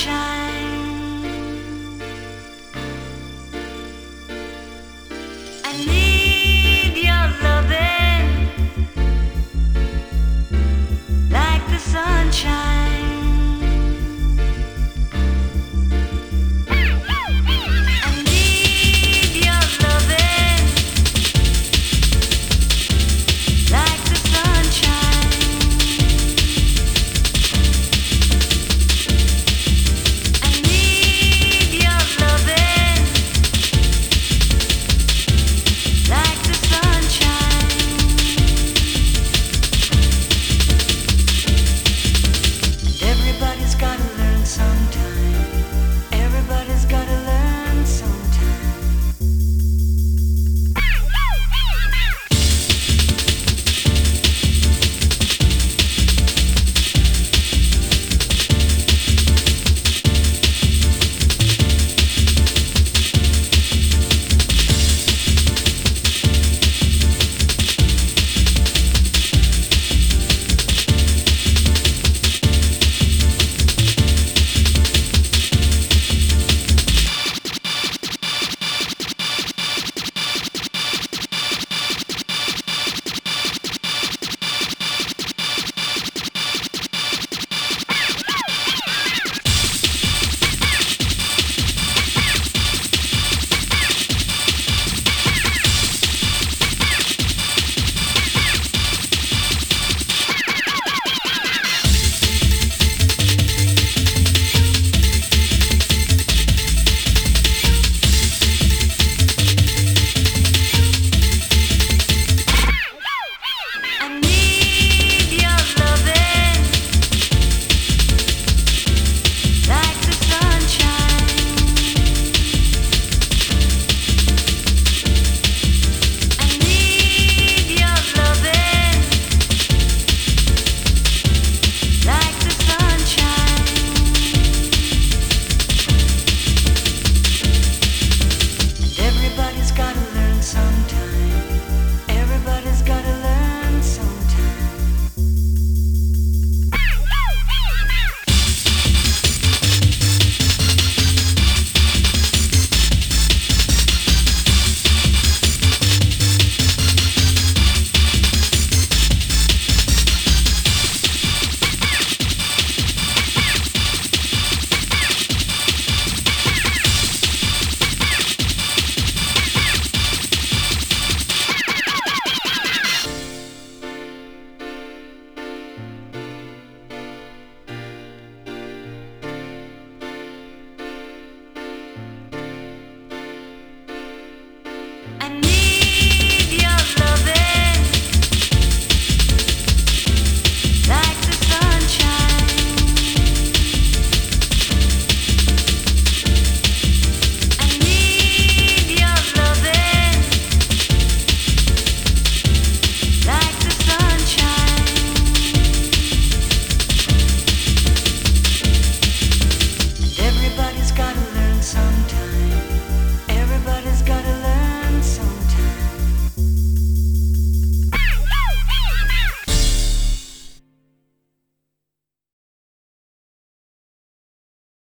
sunshine. I need your loving like the sunshine.